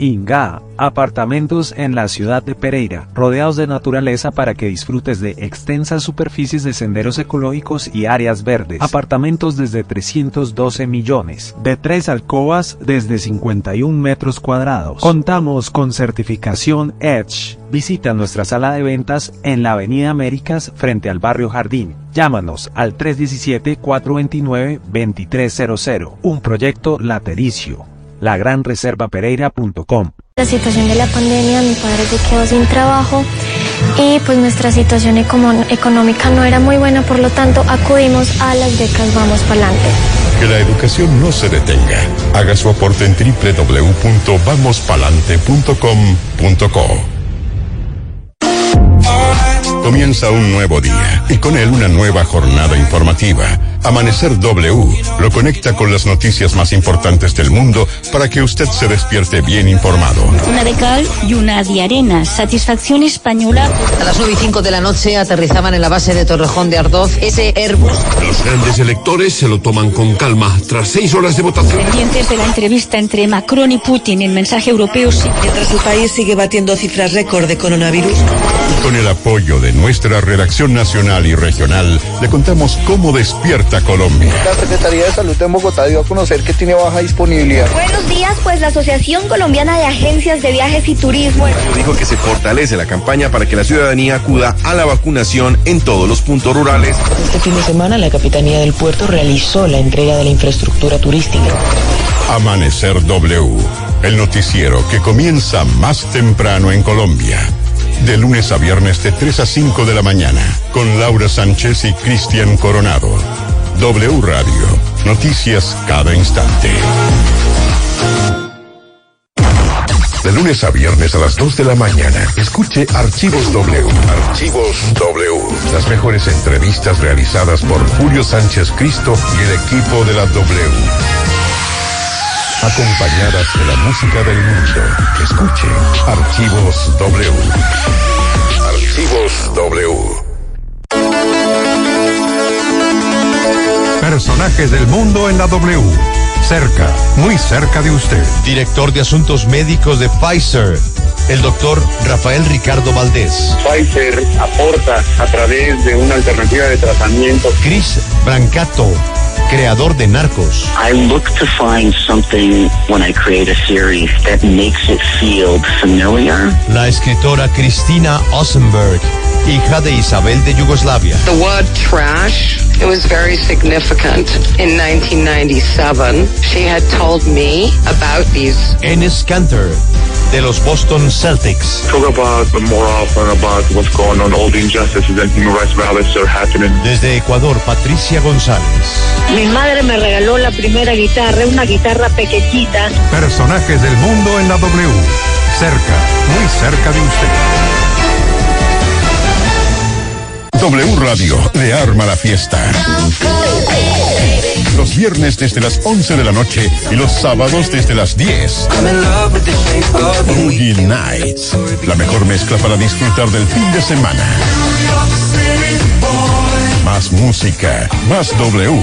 Inga, apartamentos en la ciudad de Pereira, rodeados de naturaleza para que disfrutes de extensas superficies de senderos ecológicos y áreas verdes. Apartamentos desde 312 millones, de tres alcobas desde 51 metros cuadrados. Contamos con certificación Edge. Visita nuestra sala de ventas en la Avenida Américas frente al barrio Jardín. Llámanos al 317-429-2300. Un proyecto latericio lagranreservapereira.com. La situación de la pandemia, mi padre se quedó sin trabajo y pues nuestra situación económica no era muy buena, por lo tanto acudimos a las becas Vamos Palante. Que la educación no se detenga. Haga su aporte en www.vamospalante.com.co. Comienza un nuevo día y con él una nueva jornada informativa. Amanecer W lo conecta con las noticias más importantes del mundo para que usted se despierte bien informado. Una de cal y una de arena. Satisfacción española. A las 9 y 5 de la noche aterrizaban en la base de Torrejón de Ardoz ese Airbus. Los grandes electores se lo toman con calma tras seis horas de votación. Pendientes de la entrevista entre Macron y Putin en mensaje europeo. Mientras el país sigue batiendo cifras récord de coronavirus. Con el apoyo de nuestra redacción nacional y regional, le contamos cómo despierta Colombia. La Secretaría de Salud de Bogotá dio a conocer que tiene baja disponibilidad. Buenos días, pues la Asociación Colombiana de Agencias de Viajes y Turismo dijo que se fortalece la campaña para que la ciudadanía acuda a la vacunación en todos los puntos rurales. Este fin de semana la Capitanía del Puerto realizó la entrega de la infraestructura turística. Amanecer W, el noticiero que comienza más temprano en Colombia de lunes a viernes de 3 a 5 de la mañana, con Laura Sánchez y Cristian Coronado. W Radio, noticias cada instante. De lunes a viernes a las 2 de la mañana, escuche Archivos W. Archivos W. Las mejores entrevistas realizadas por Julio Sánchez Cristo y el equipo de la W acompañadas de la música del mundo. Escuche Archivos W. Archivos W. Personajes del mundo en la W. Cerca, muy cerca de usted. Director de Asuntos Médicos de Pfizer, el doctor Rafael Ricardo Valdés. Pfizer aporta a través de una alternativa de tratamiento. Chris Brancato creador de Narcos. I look to find something when I create a series that makes it feel familiar. La escritora Cristina Ossenberg, hija de Isabel de Yugoslavia. The word trash, it was very significant. In 1997, she had told me about these. Enes Kanter, de los Boston Celtics. Talk about more often about what's going on, all the injustices and human rights violations are happening. Desde Ecuador, Patricia González. Mi madre me regaló la primera guitarra, una guitarra pequeñita. Personajes del mundo en la W. Cerca, muy cerca de usted. W Radio le arma la fiesta. Los viernes desde las 11 de la noche y los sábados desde las 10. Boogie Nights. La mejor mezcla para disfrutar del fin de semana. Más música, más W.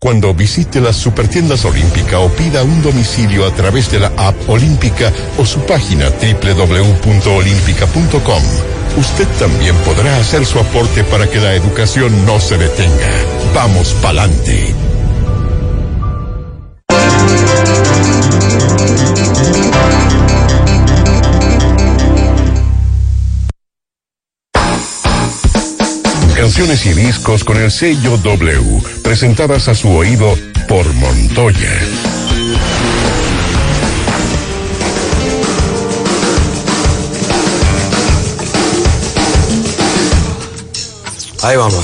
Cuando visite las supertiendas Olímpica o pida un domicilio a través de la app Olímpica o su página www.olímpica.com, usted también podrá hacer su aporte para que la educación no se detenga. Vamos pa'lante. Canciones y discos con el sello W, presentadas a su oído por Montoya. Ahí vamos.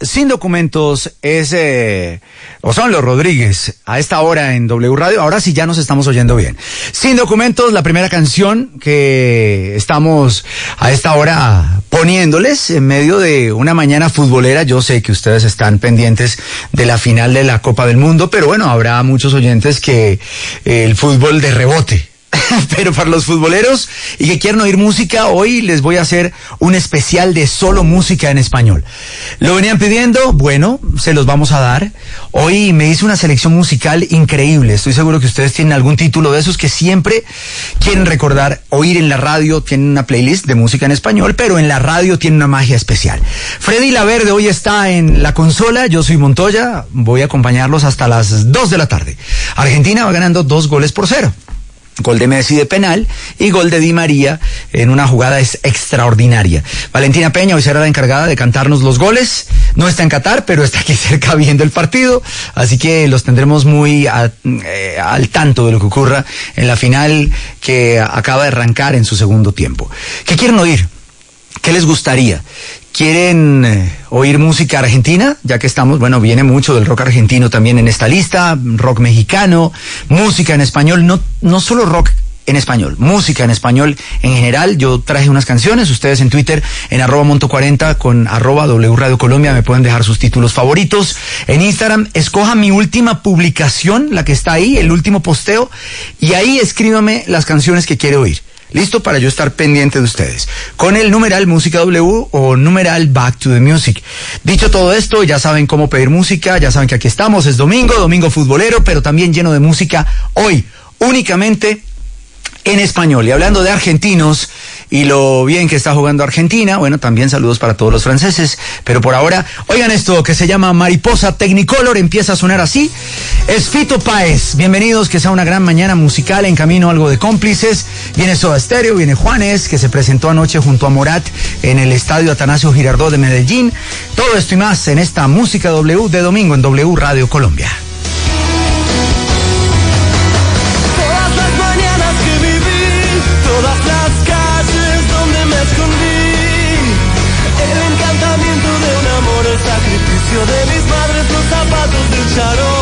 Sin documentos es, eh, o son los Rodríguez, a esta hora en W Radio, ahora sí ya nos estamos oyendo bien. Sin documentos, la primera canción que estamos a esta hora poniéndoles en medio de una mañana futbolera, yo sé que ustedes están pendientes de la final de la Copa del Mundo, pero bueno, habrá muchos oyentes que eh, el fútbol de rebote, pero para los futboleros y que quieren oír música, hoy les voy a hacer un especial de solo música en español. Lo venían pidiendo, bueno, se los vamos a dar. Hoy me hice una selección musical increíble. Estoy seguro que ustedes tienen algún título de esos que siempre quieren recordar, oír en la radio, tienen una playlist de música en español, pero en la radio tiene una magia especial. Freddy Laverde hoy está en la consola, yo soy Montoya, voy a acompañarlos hasta las 2 de la tarde. Argentina va ganando dos goles por cero. Gol de Messi de penal y gol de Di María en una jugada es extraordinaria. Valentina Peña hoy será la encargada de cantarnos los goles. No está en Qatar, pero está aquí cerca viendo el partido. Así que los tendremos muy eh, al tanto de lo que ocurra en la final que acaba de arrancar en su segundo tiempo. ¿Qué quieren oír? ¿Qué les gustaría? ¿Quieren eh, oír música argentina? Ya que estamos, bueno, viene mucho del rock argentino también en esta lista, rock mexicano, música en español, no, no solo rock en español, música en español en general. Yo traje unas canciones, ustedes en Twitter, en arroba monto 40 con arroba W Radio Colombia, me pueden dejar sus títulos favoritos. En Instagram, escoja mi última publicación, la que está ahí, el último posteo, y ahí escríbame las canciones que quiere oír. Listo para yo estar pendiente de ustedes. Con el numeral Música W o numeral Back to the Music. Dicho todo esto, ya saben cómo pedir música, ya saben que aquí estamos, es domingo, domingo futbolero, pero también lleno de música hoy, únicamente en español. Y hablando de argentinos y lo bien que está jugando Argentina, bueno, también saludos para todos los franceses, pero por ahora, oigan esto que se llama Mariposa Technicolor, empieza a sonar así. Es Fito Páez. Bienvenidos, que sea una gran mañana musical en camino algo de cómplices. Viene Soda Stereo, viene Juanes, que se presentó anoche junto a Morat en el estadio Atanasio Girardot de Medellín. Todo esto y más en esta música W de domingo en W Radio Colombia. Mis madres, los zapatos del charol.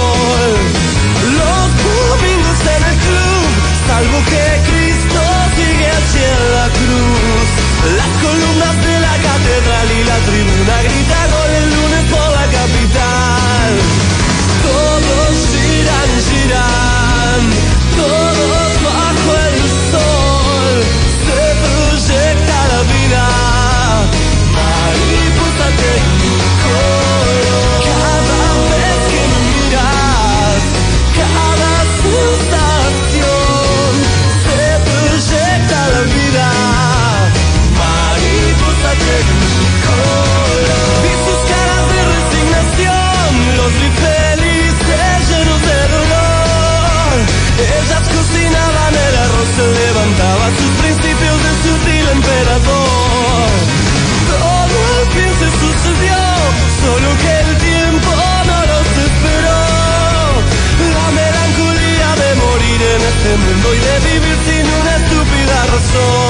Mundo y de vivir sin una estúpida razón.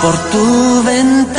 Por tu ventana.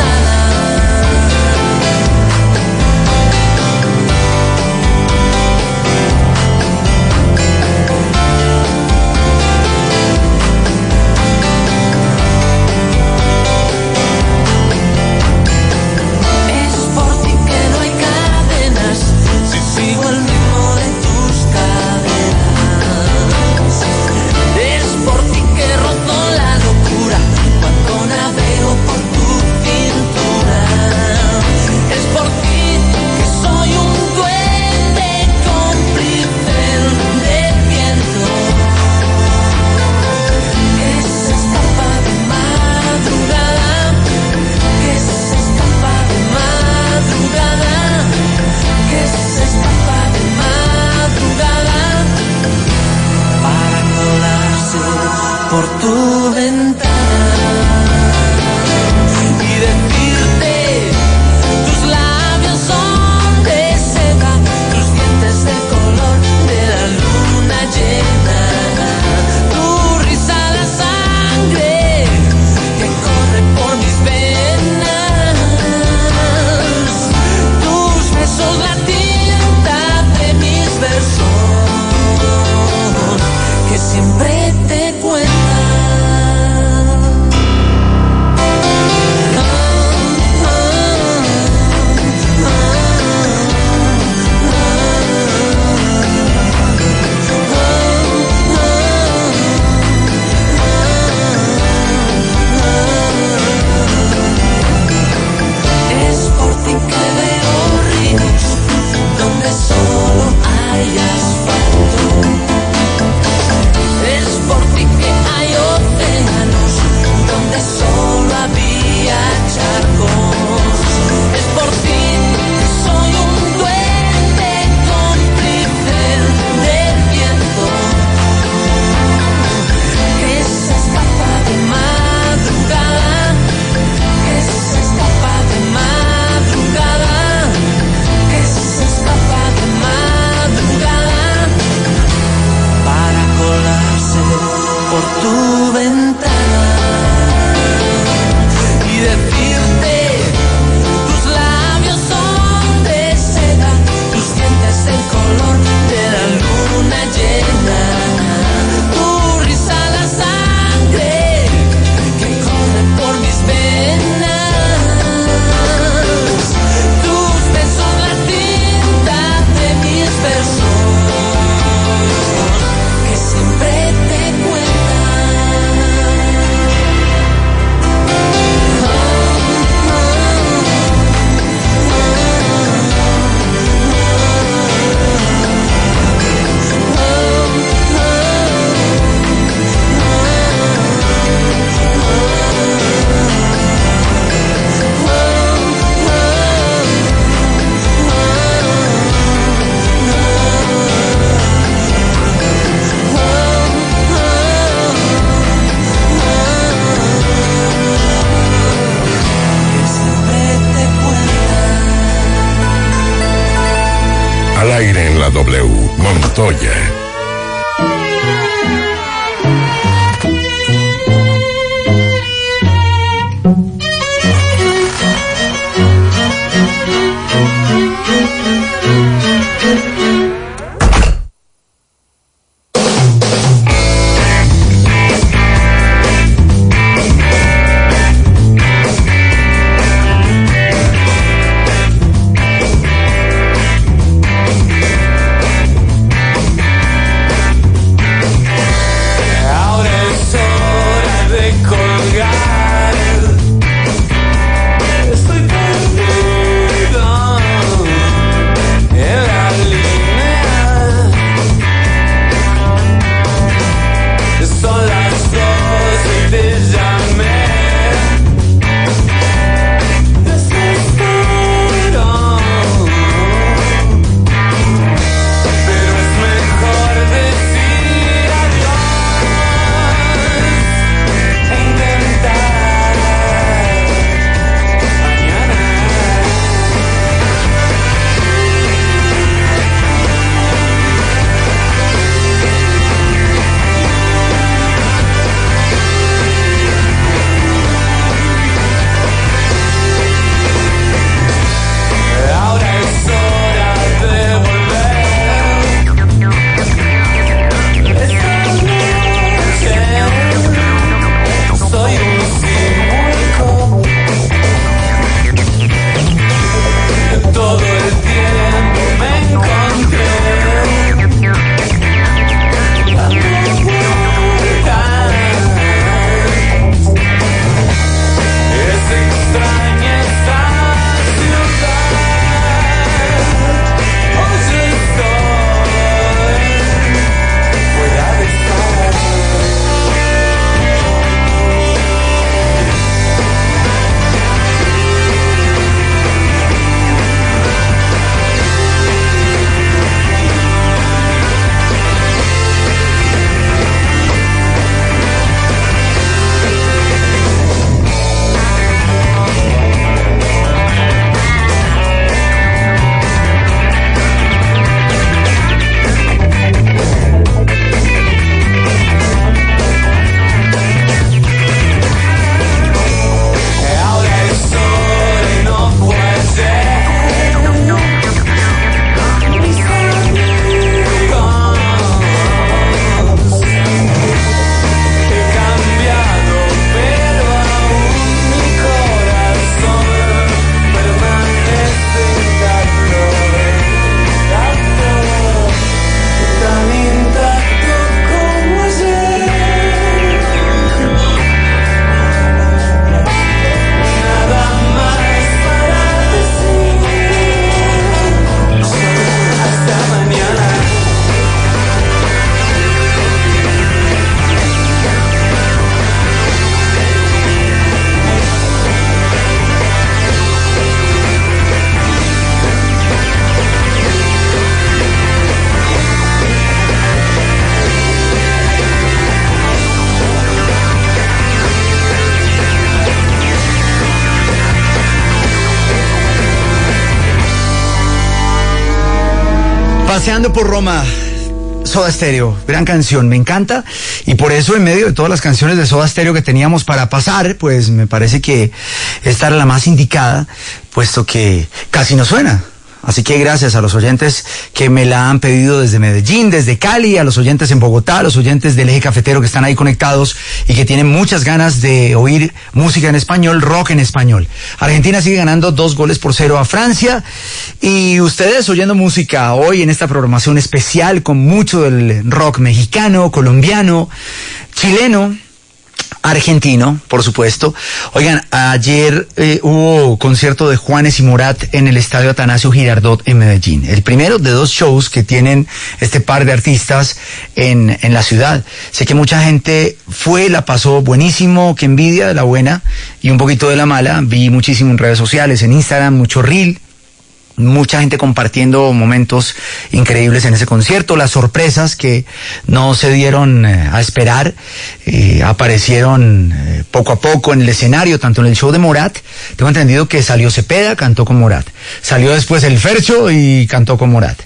Paseando por Roma. Soda Stereo, gran canción, me encanta y por eso en medio de todas las canciones de Soda Stereo que teníamos para pasar, pues me parece que esta era la más indicada, puesto que casi no suena. Así que gracias a los oyentes que me la han pedido desde Medellín, desde Cali, a los oyentes en Bogotá, a los oyentes del eje cafetero que están ahí conectados y que tienen muchas ganas de oír música en español, rock en español. Argentina sigue ganando dos goles por cero a Francia y ustedes oyendo música hoy en esta programación especial con mucho del rock mexicano, colombiano, chileno argentino, por supuesto. Oigan, ayer eh, hubo concierto de Juanes y Morat en el Estadio Atanasio Girardot en Medellín. El primero de dos shows que tienen este par de artistas en, en la ciudad. Sé que mucha gente fue, la pasó buenísimo, que envidia de la buena y un poquito de la mala. Vi muchísimo en redes sociales, en Instagram, mucho reel mucha gente compartiendo momentos increíbles en ese concierto, las sorpresas que no se dieron eh, a esperar, eh, aparecieron eh, poco a poco en el escenario, tanto en el show de Morat, tengo entendido que salió Cepeda, cantó con Morat, salió después el Fercho y cantó con Morat.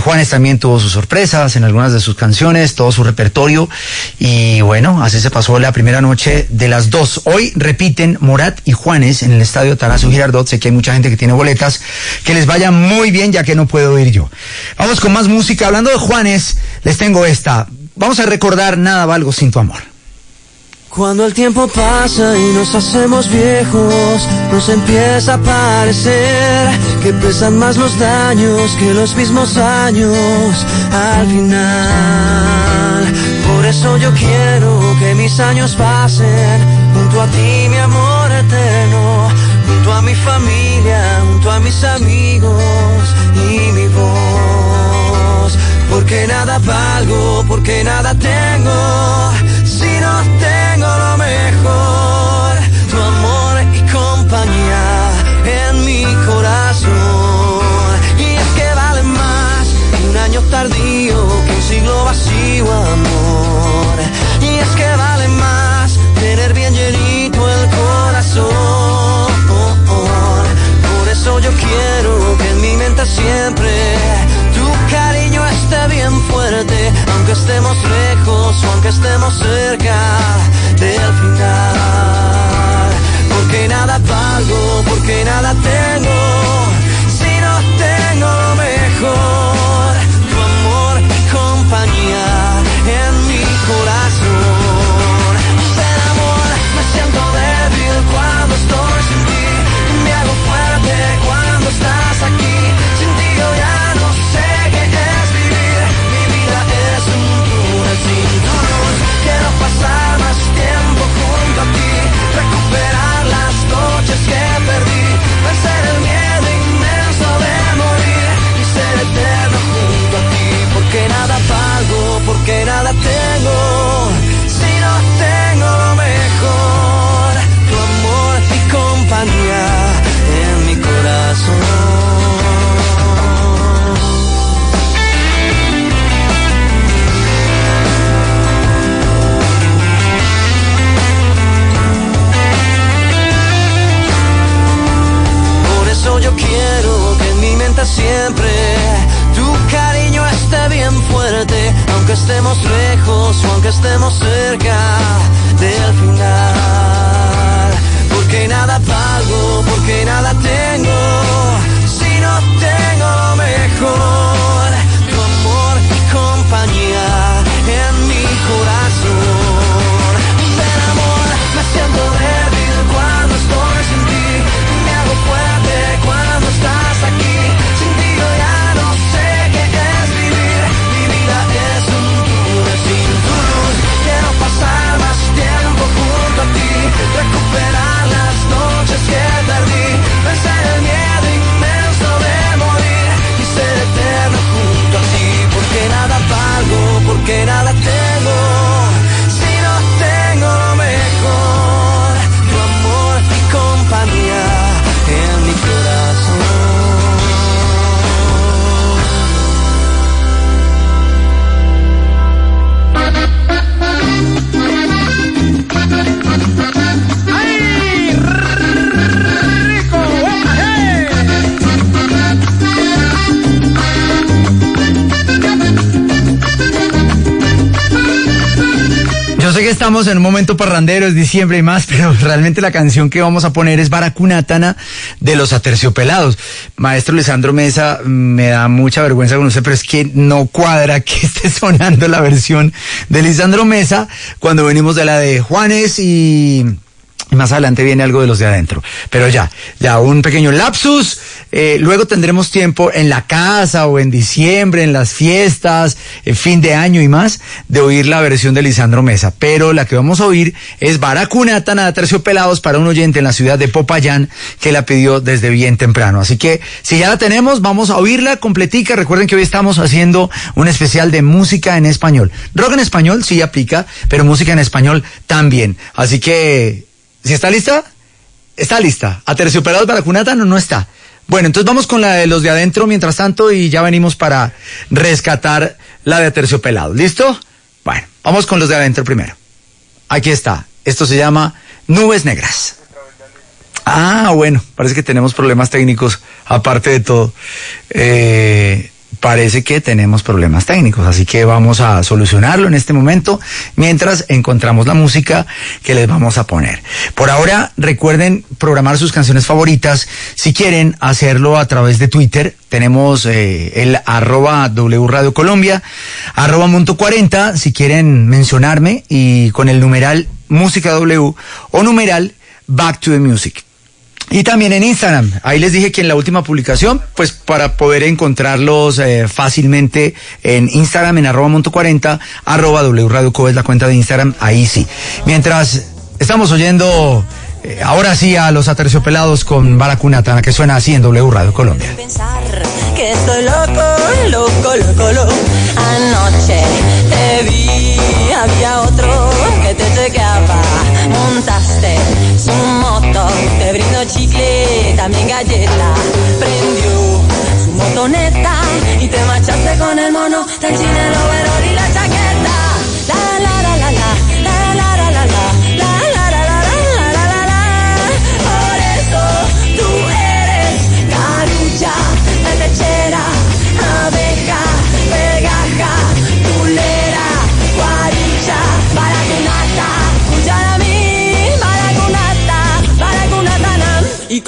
Juanes también tuvo sus sorpresas en algunas de sus canciones, todo su repertorio, y bueno, así se pasó la primera noche de las dos. Hoy repiten Morat y Juanes en el estadio Tarasio Girardot, sé que hay mucha gente que tiene boletas, que les vaya muy bien ya que no puedo ir yo. Vamos con más música. Hablando de Juanes, les tengo esta. Vamos a recordar Nada valgo sin tu amor. Cuando el tiempo pasa y nos hacemos viejos, nos empieza a parecer que pesan más los daños que los mismos años al final. Por eso yo quiero que mis años pasen junto a ti, mi amor eterno, junto a mi familia, junto a mis amigos y mi voz. Porque nada valgo, porque nada tengo, si no tengo estemos lejos o aunque estemos cerca del final. Porque nada valgo, porque nada quiero que en mi mente siempre tu cariño esté bien fuerte, aunque estemos lejos o aunque estemos cerca del final. Porque nada pago, porque nada tengo, momento parrandero, es diciembre y más, pero realmente la canción que vamos a poner es Baracunátana de los Aterciopelados. Maestro Lisandro Mesa, me da mucha vergüenza con usted, pero es que no cuadra que esté sonando la versión de Lisandro Mesa cuando venimos de la de Juanes y más adelante viene algo de los de adentro. Pero ya, ya un pequeño lapsus. Eh, luego tendremos tiempo en la casa o en diciembre, en las fiestas, en fin de año y más, de oír la versión de Lisandro Mesa. Pero la que vamos a oír es Baracunata Nada Terciopelados para un oyente en la ciudad de Popayán que la pidió desde bien temprano. Así que si ya la tenemos, vamos a oírla completica. Recuerden que hoy estamos haciendo un especial de música en español. Rock en español sí aplica, pero música en español también. Así que ¿Si está lista? Está lista. ¿Aterciopelados para Cunata? No, no está. Bueno, entonces vamos con la de los de adentro mientras tanto y ya venimos para rescatar la de Aterciopelados. ¿Listo? Bueno, vamos con los de adentro primero. Aquí está. Esto se llama Nubes Negras. Ah, bueno, parece que tenemos problemas técnicos aparte de todo. Eh, parece que tenemos problemas técnicos, así que vamos a solucionarlo en este momento mientras encontramos la música que les vamos a poner. Por ahora, recuerden programar sus canciones favoritas. Si quieren hacerlo a través de Twitter, tenemos eh, el arroba W Radio Colombia, arroba Monto 40, si quieren mencionarme y con el numeral Música W o numeral Back to the Music. Y también en Instagram. Ahí les dije que en la última publicación, pues para poder encontrarlos eh, fácilmente en Instagram, en arroba monto 40, arroba W Radio es la cuenta de Instagram, ahí sí. Mientras estamos oyendo eh, ahora sí a los aterciopelados con Baracunatana, que suena así en W Radio Colombia. Anoche te vi, había otro chicle, también galleta. Prendió su motoneta y te marchaste con el mono del chinelo,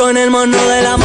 con el mono de la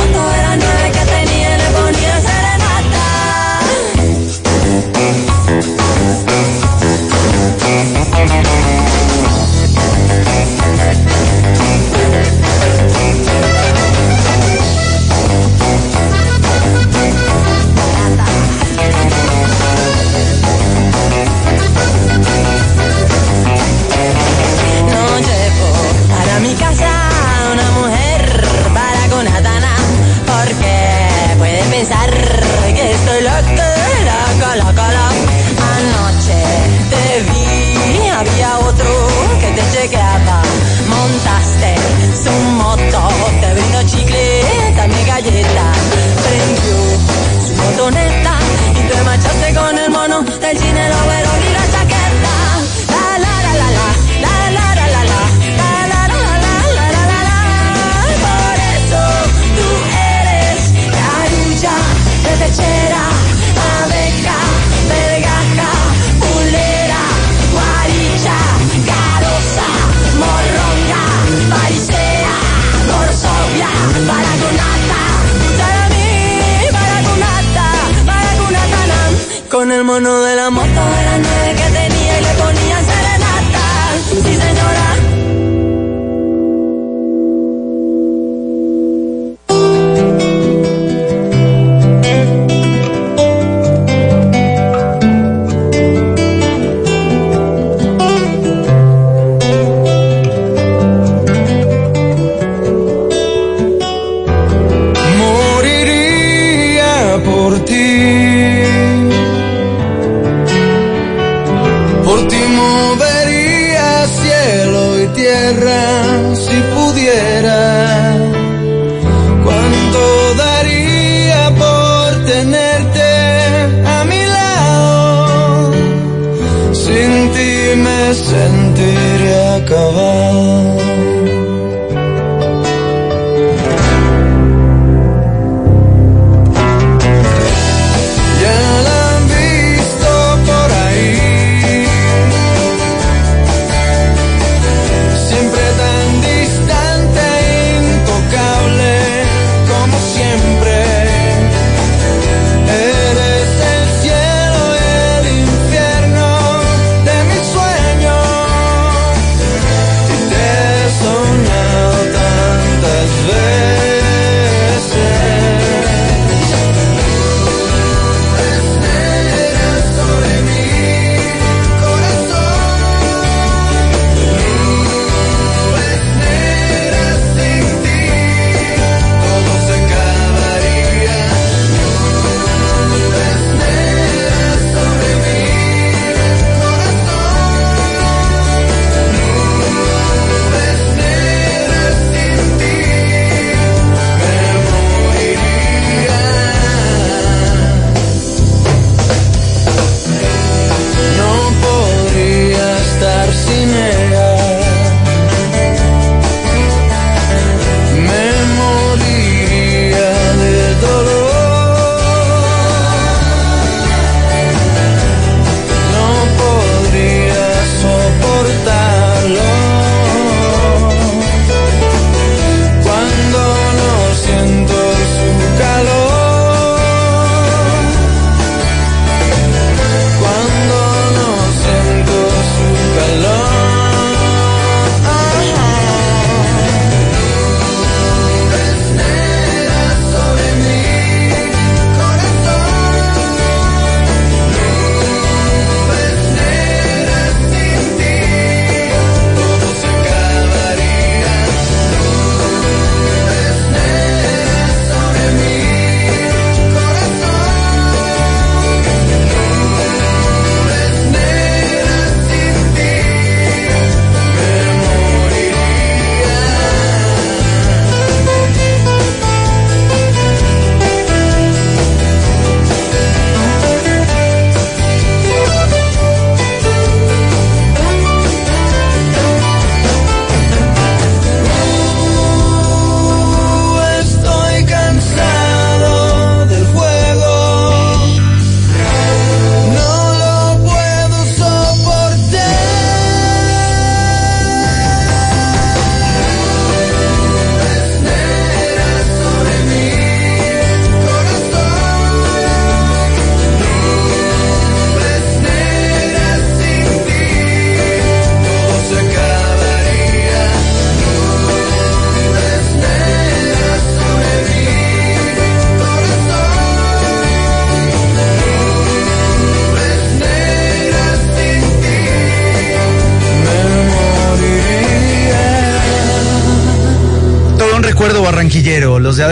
Come on.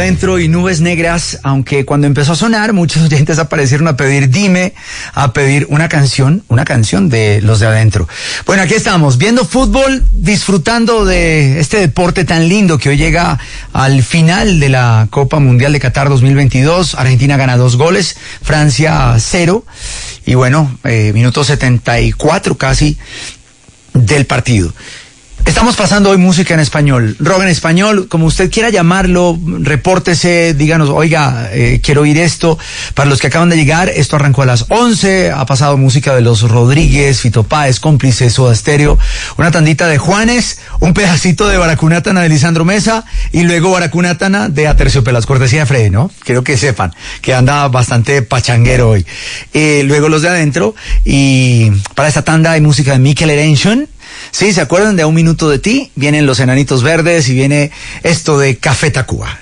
y nubes negras, aunque cuando empezó a sonar muchos oyentes aparecieron a pedir dime, a pedir una canción, una canción de los de adentro. Bueno, aquí estamos, viendo fútbol, disfrutando de este deporte tan lindo que hoy llega al final de la Copa Mundial de Qatar 2022. Argentina gana dos goles, Francia cero. Y bueno, eh, minuto 74 casi del partido. Estamos pasando hoy música en español. Rock en español, como usted quiera llamarlo, repórtese, díganos, oiga, eh, quiero oír esto. Para los que acaban de llegar, esto arrancó a las 11, ha pasado música de los Rodríguez, Fito Páez, Cómplices, Soda Stereo, una tandita de Juanes, un pedacito de Baracunátana de Lisandro Mesa y luego Baracunatana de Aterciopelas, cortesía de Freddy, ¿no? Quiero que sepan que anda bastante pachanguero hoy. Eh, luego los de adentro y para esta tanda hay música de Mikel Erention Sí, ¿se acuerdan de A Un Minuto de Ti? Vienen los enanitos verdes y viene esto de Café Tacuba.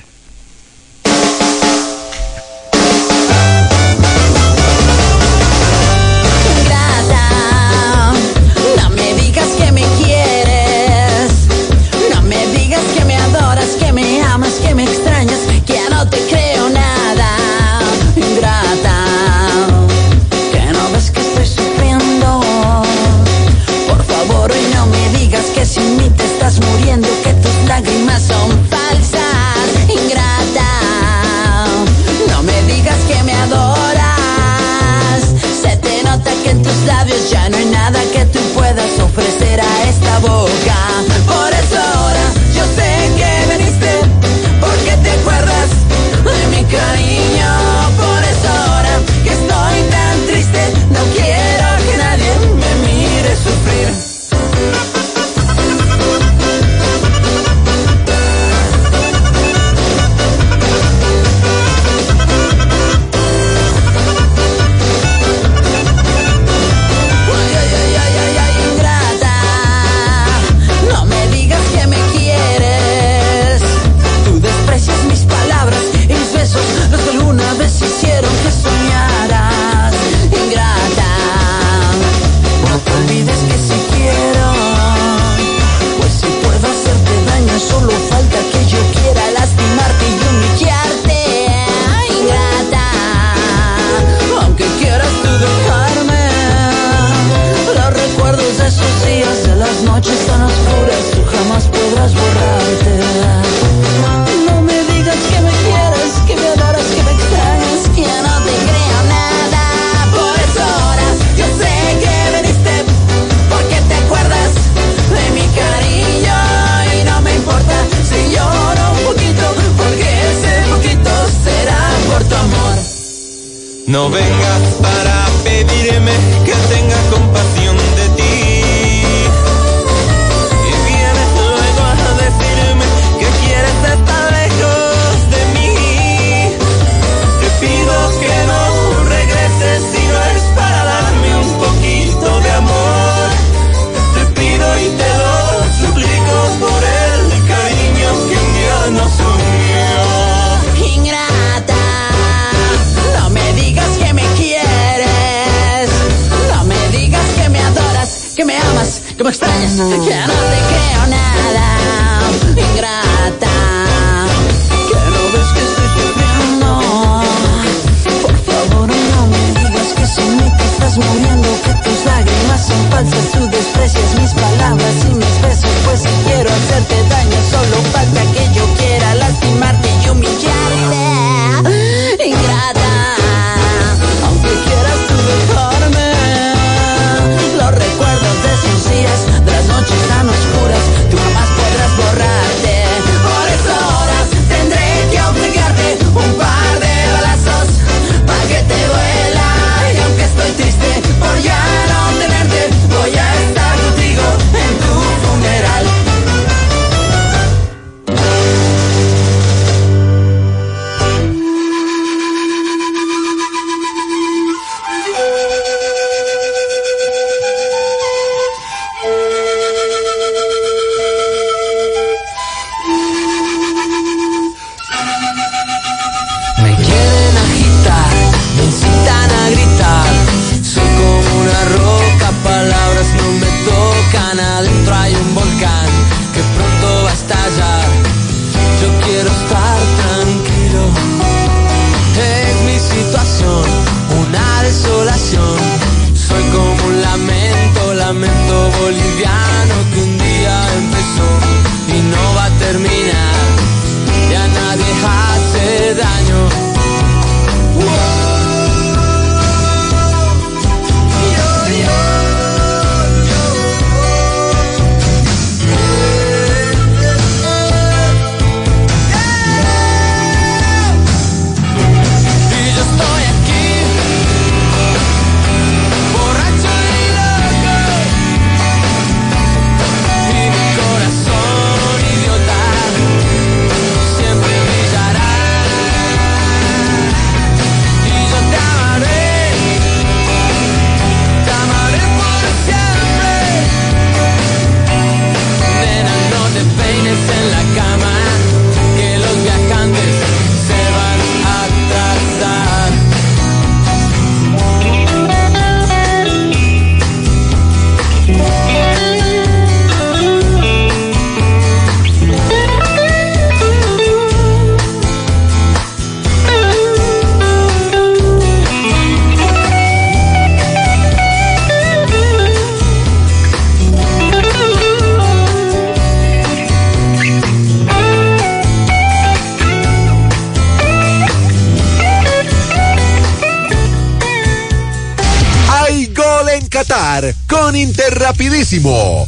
Hay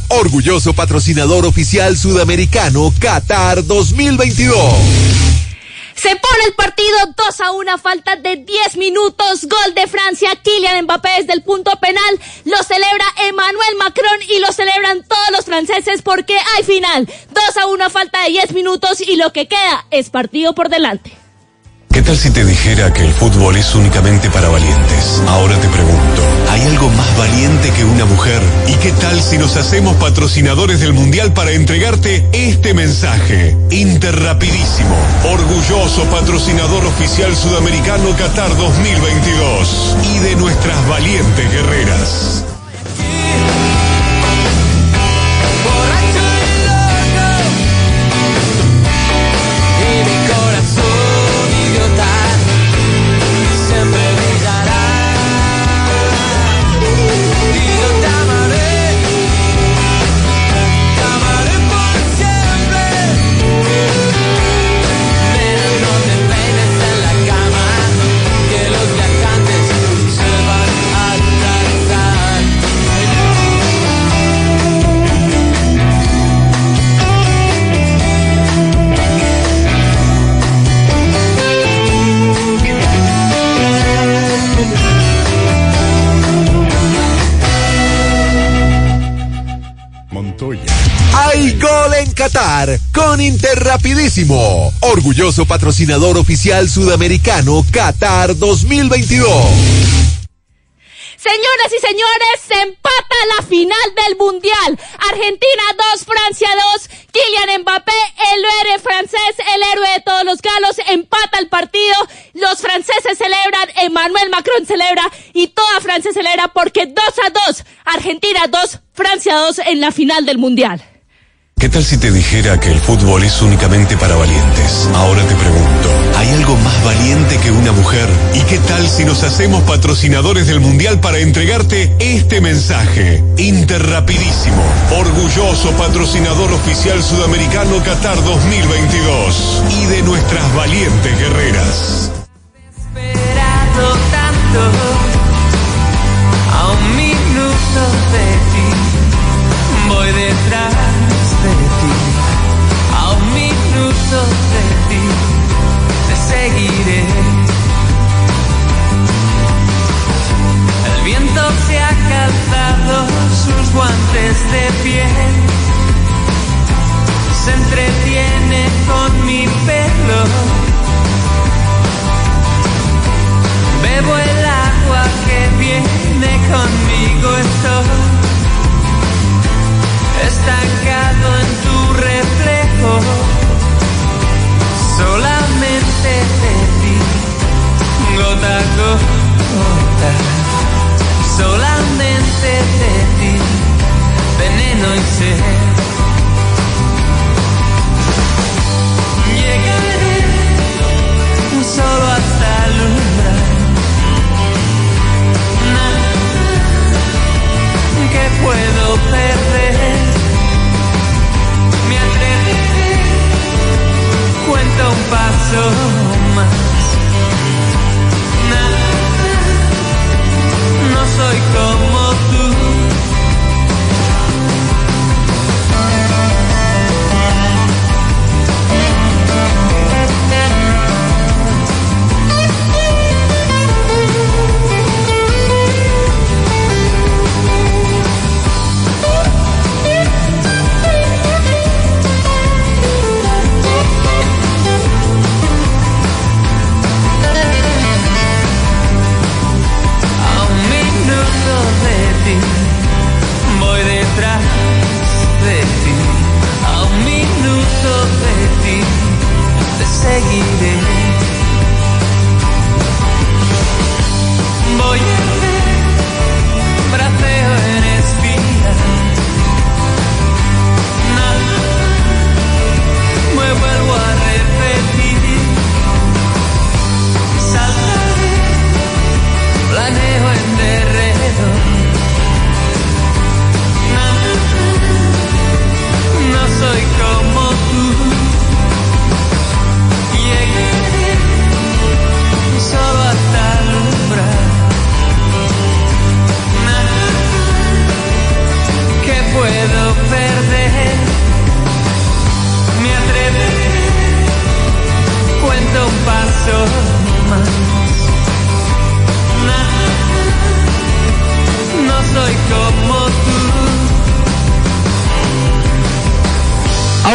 Orgulloso patrocinador oficial sudamericano Qatar 2022. Se pone el partido 2 a 1 a falta de 10 minutos. Gol de Francia. Kylian Mbappé desde el punto penal. Lo celebra Emmanuel Macron y lo celebran todos los franceses porque hay final. 2 a 1 a falta de 10 minutos y lo que queda es partido por delante. ¿Qué tal si te dijera que el fútbol es únicamente para valientes? Ahora te pregunto, ¿hay algo más valiente que una mujer? ¿Y qué tal si nos hacemos patrocinadores del Mundial para entregarte este mensaje? Interrapidísimo, orgulloso patrocinador oficial sudamericano Qatar 2022 y de nuestras valientes guerreras. Con Interrapidísimo, orgulloso patrocinador oficial sudamericano Qatar 2022. Señoras y señores, se empata la final del Mundial. Argentina 2, Francia 2. Kylian Mbappé, el héroe francés, el héroe de todos los galos, empata el partido. Los franceses celebran, Emmanuel Macron celebra y toda Francia celebra porque 2 a 2. Argentina 2, Francia 2 en la final del Mundial. ¿Qué tal si te dijera que el fútbol es únicamente para valientes? Ahora te pregunto, ¿hay algo más valiente que una mujer? ¿Y qué tal si nos hacemos patrocinadores del Mundial para entregarte este mensaje? Interrapidísimo, orgulloso patrocinador oficial sudamericano Qatar 2022 y de nuestras valientes guerreras. esperado a un minuto de ti voy detrás de ti te seguiré el viento se ha calzado sus guantes de piel se entretiene con mi pelo Bebo el agua que viene conmigo, estoy estancado en tu reflejo. Solamente de ti, gota a gota. Solamente de ti, veneno y sed.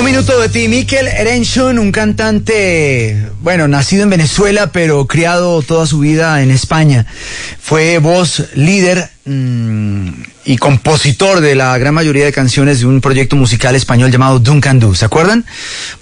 Un minuto de ti, Mikel Erenchun, un cantante, bueno, nacido en Venezuela, pero criado toda su vida en España. Fue voz líder mm, y compositor de la gran mayoría de canciones de un proyecto musical español llamado Duncan Do. ¿Se acuerdan?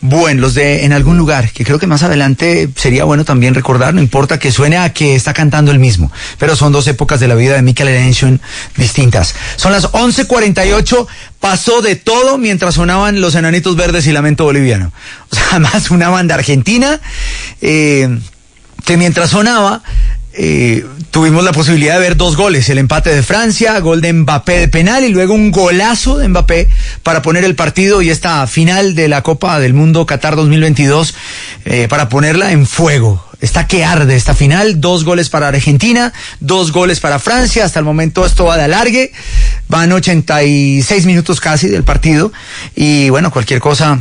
Bueno, los de En algún lugar, que creo que más adelante sería bueno también recordar, no importa que suene a que está cantando el mismo, pero son dos épocas de la vida de Mikel Erenchun distintas. Son las 11:48, pasó de todo mientras sonaban Los Enanitos Verdes y Lamento Boliviano. O sea, además una banda argentina eh, que mientras sonaba eh, tuvimos la posibilidad de ver dos goles, el empate de Francia, gol de Mbappé de penal y luego un golazo de Mbappé para poner el partido y esta final de la Copa del Mundo Qatar 2022 eh, para ponerla en fuego. Está que arde esta final, dos goles para Argentina, dos goles para Francia, hasta el momento esto va de alargue, van 86 minutos casi del partido y bueno, cualquier cosa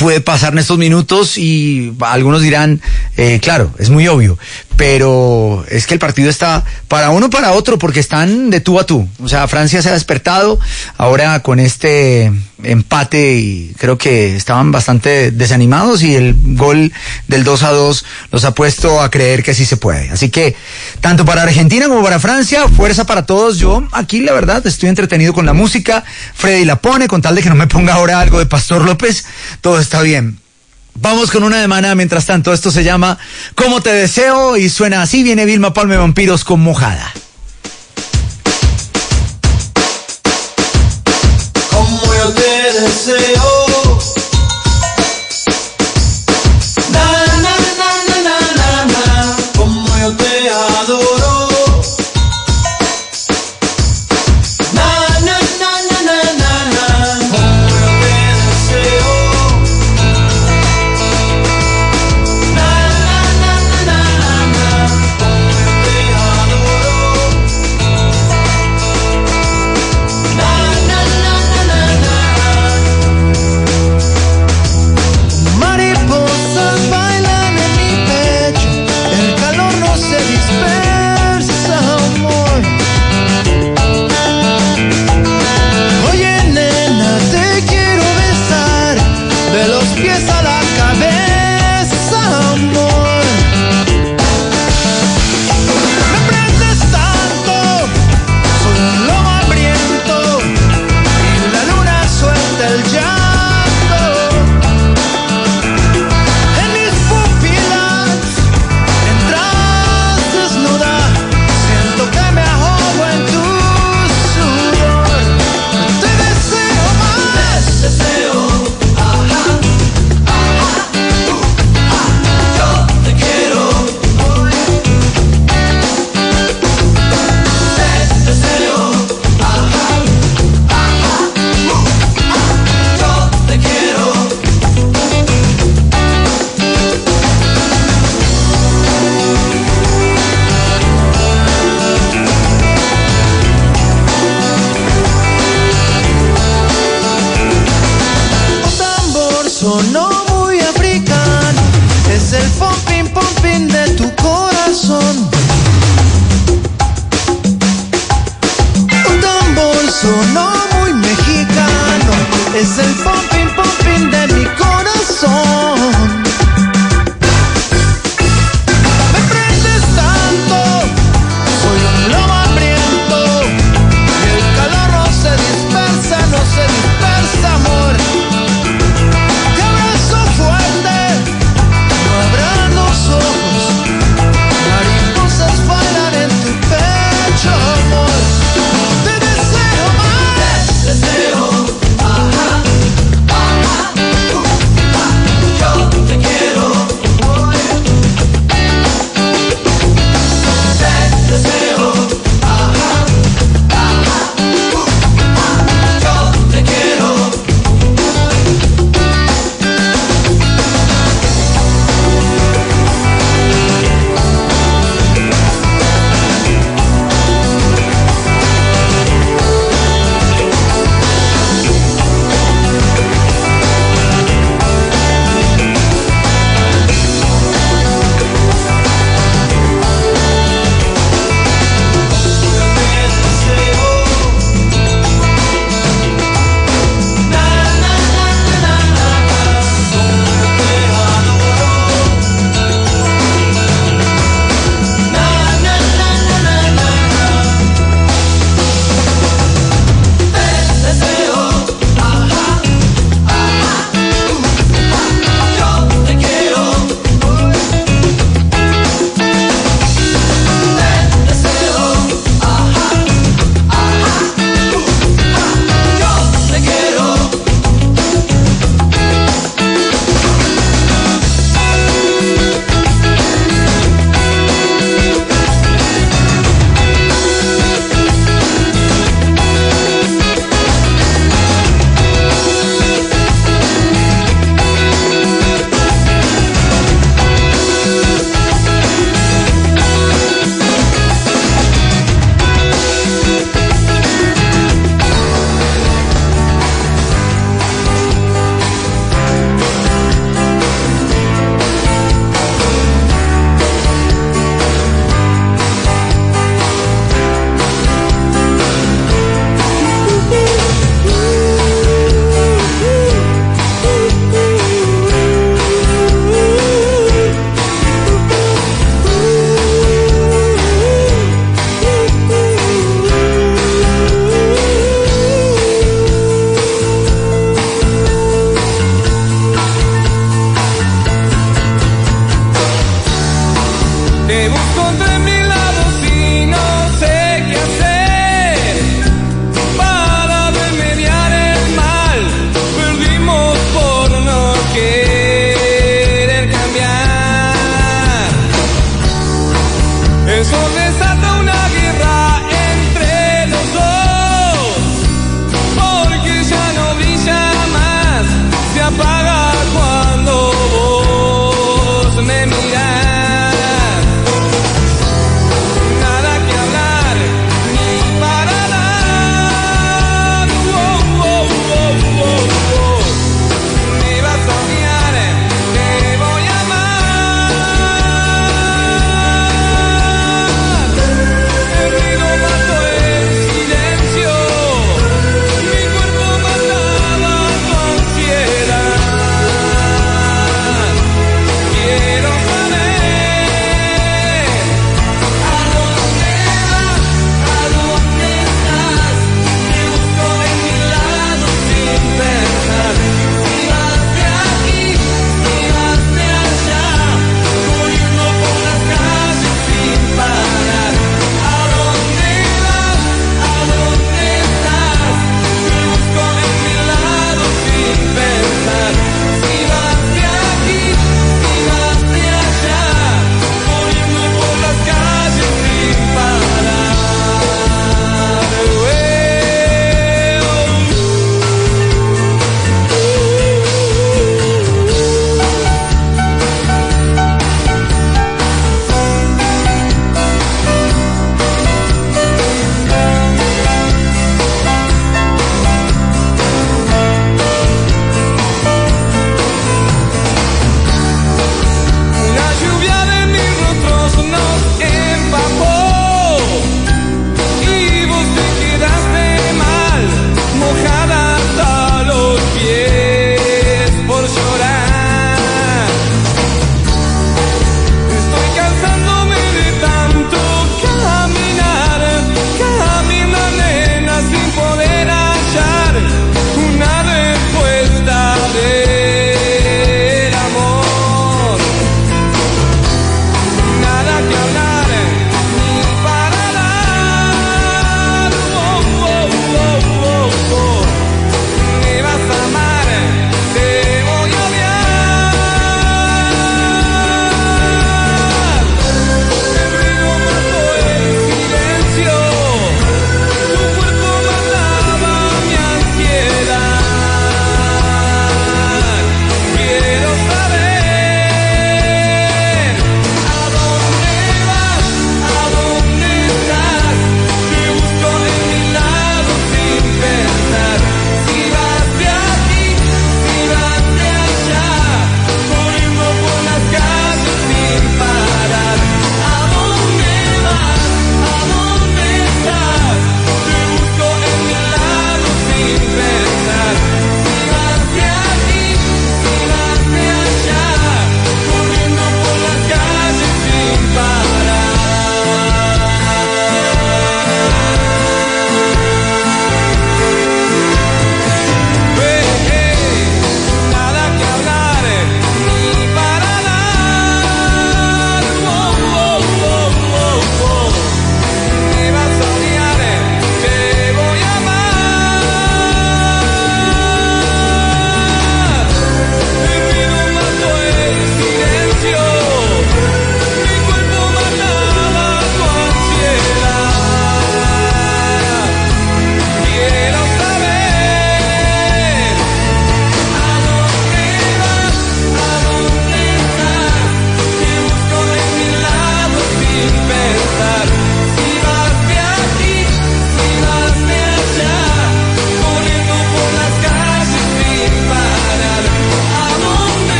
puede pasar en estos minutos y algunos dirán, eh, claro, es muy obvio, pero es que el partido está para uno para otro porque están de tú a tú. O sea, Francia se ha despertado ahora con este empate y creo que estaban bastante desanimados y el gol del 2 a 2 los ha puesto a creer que sí se puede. Así que tanto para Argentina como para Francia, fuerza para todos. Yo aquí la verdad estoy entretenido con la música. Freddy la pone con tal de que no me ponga ahora algo de Pastor López. Todo está bien. Vamos con una de maná, mientras tanto, esto se llama Como te deseo y suena así, viene Vilma Palme Vampiros con mojada. Yo te deseo.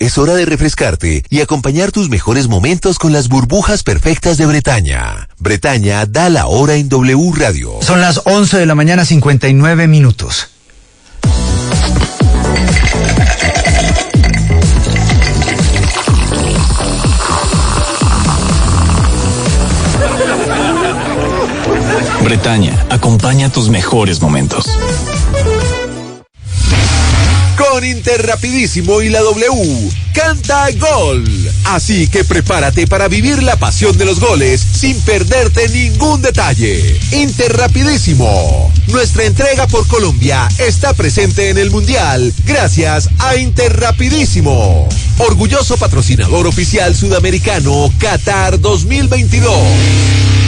Es hora de refrescarte y acompañar tus mejores momentos con las burbujas perfectas de Bretaña. Bretaña da la hora en W Radio. Son las 11 de la mañana 59 minutos. Bretaña, acompaña tus mejores momentos. Con Interrapidísimo y la W, canta gol. Así que prepárate para vivir la pasión de los goles sin perderte ningún detalle. Interrapidísimo. Nuestra entrega por Colombia está presente en el Mundial gracias a Interrapidísimo. Orgulloso patrocinador oficial sudamericano Qatar 2022.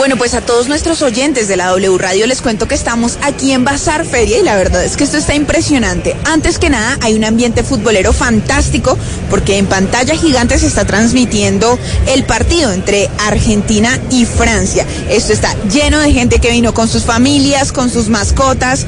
Bueno, pues a todos nuestros oyentes de la W Radio les cuento que estamos aquí en Bazar Feria y la verdad es que esto está impresionante. Antes que nada, hay un ambiente futbolero fantástico porque en pantalla gigante se está transmitiendo el partido entre Argentina y Francia. Esto está lleno de gente que vino con sus familias, con sus mascotas.